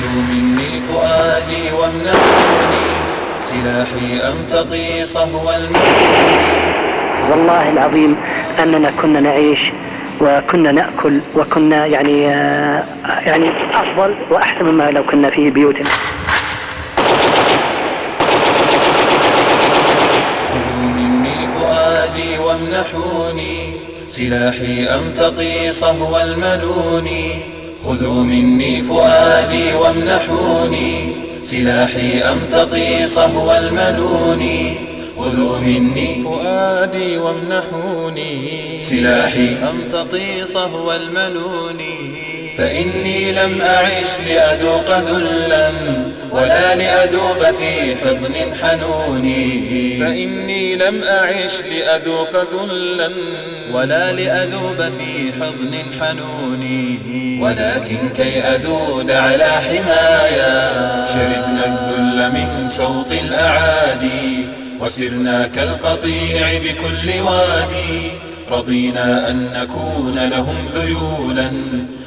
خذوا مني فؤادي وامنحوني سلاحي أمتطي صهو المنون والله العظيم أننا كنا نعيش وكنا نأكل وكنا يعني آه، يعني أفضل وأحسن مما لو كنا في بيوتنا. خذوا مني فؤادي وامنحوني سلاحي أمتطي صهو الملون خذوا مني فؤادي وامنحوني سلاحي أمتطي صهو الملون خذوا مني فؤادي وامنحوني سلاحي أمتطي صهو المنون. فإني لم أعش لأذوق ذلا ولا لأذوب في حضن حنون. فإني لم أعش لأذوق ذلا ولا لأذوب في حضن حنون. ولكن كي أذود على حمايا شردنا الذل من سوط الأعادي وسرنا كالقطيع بكل وادي. رضينا أن نكون لهم ذيولا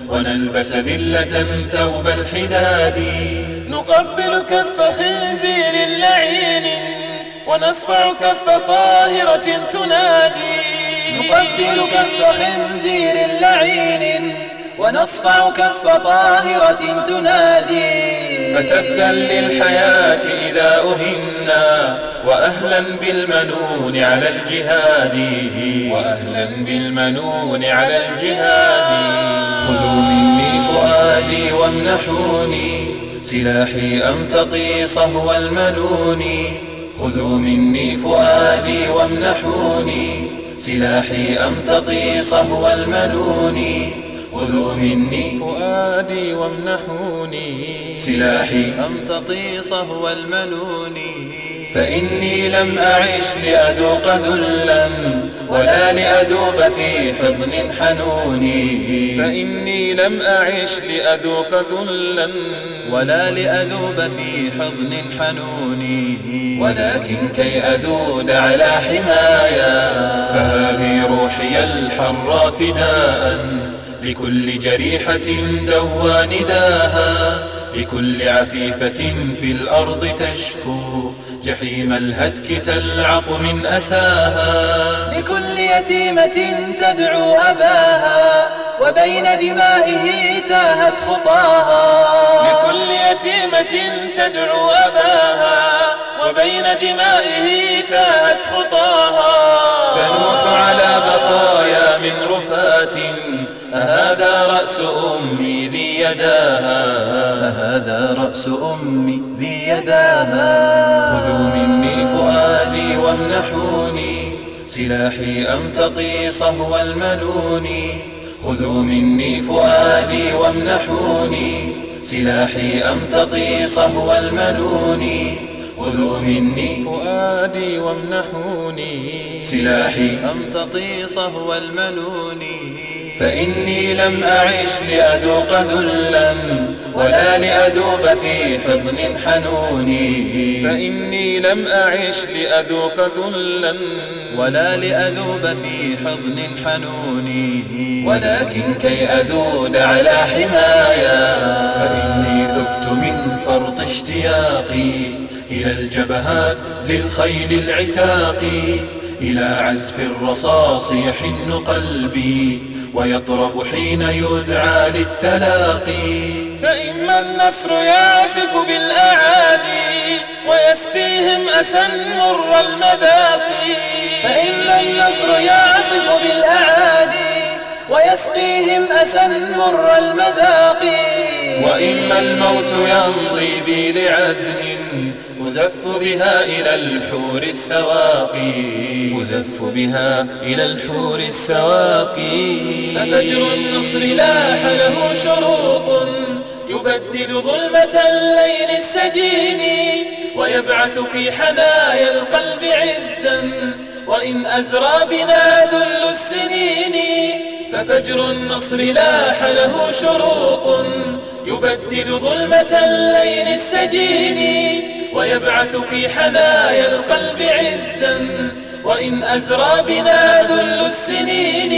ونلبس ذلة ثوب الحداد. نقبل كف خنزير لعين ونصفع كف طاهرة تنادي. نقبل كف خنزير لعين ونصفع كف طاهرة تنادي. فتبا للحياة إذا أهنا وأهلا بالمنون على الجهاد. وأهلا بالمنون على الجهاد. خذوا مني فؤادي وامنحوني. سلاحي أمتطي صهو الملون خذوا مني فؤادي وامنحوني. سلاحي أمتطي صهو الملون خذوا مني فؤادي وامنحوني. سلاحي أمتطي صهو المنون. فإني لم أعش لأذوق ذلا ولا لأذوب في حضن حنون فإني لم أعش لأذوق ذلا ولا لأذوب في حضن حنون ولكن كي أذود على حمايا فهذه روحي الحر فداء لكل جريحة دوى نداها لكل عفيفة في الأرض تشكو. جحيم الهتك تلعق من أساها. لكل يتيمة تدعو أباها وبين دمائه تاهت خطاها. لكل يتيمة تدعو أباها وبين دمائه تاهت خطاها. تنوح على بقايا من رفات أهذا رأس أمي ذي يداها. أهذا رأس أمي ذي يداها. سلاحي أمتطي صهو الملون خذوا مني فؤادي وامنحوني. سلاحي أمتطي صهو الملون خذوا مني فؤادي وامنحوني. سلاحي أمتطي صهو المنون؟ فإني لم أعش لأذوق ذلا ولا لأذوب في حضن حنون. فإني لم أعش لأذوق ذلا ولا لأذوب في حضن حنون. ولكن كي أذود على حمايا فإني ذبت من فرط اشتياقي إلى الجبهات للخيل العتاق إلى عزف الرصاص يحن قلبي ويطرب حين يدعى للتلاقي. فإما النصر يعصف بالأعادي ويسقيهم أسا مر المذاق فإما النصر يعصف بالأعادي ويسقيهم أسا مر المذاق وإما الموت يمضي بي لعدن أزف بها إلى الحور السواقي. أزف بها إلى الحور السواقي. ففجر النصر لاح له شروق يبدد ظلمة الليل السجين. ويبعث في حنايا القلب عزا. وإن أزرى بنا ذل السنين. ففجر النصر لاح له شروق يبدد ظلمة الليل السجين. ويبعث في حنايا القلب عزا وإن أزرى بنا ذل السنين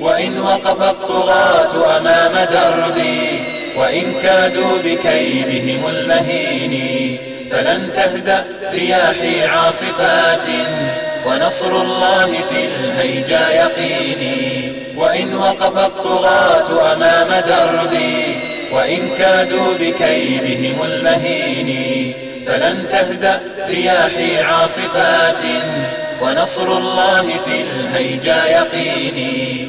وإن وقف الطغاة أمام دربي وإن كادوا بكيدهم المهين فلن تهدأ رياحي عاصفات ونصر الله في الهيجا يقيني وإن وقف الطغاة أمام دربي وإن كادوا بكيدهم المهين. فلن تهدأ رياحي عاصفات ونصر الله في الهيجا يقيني.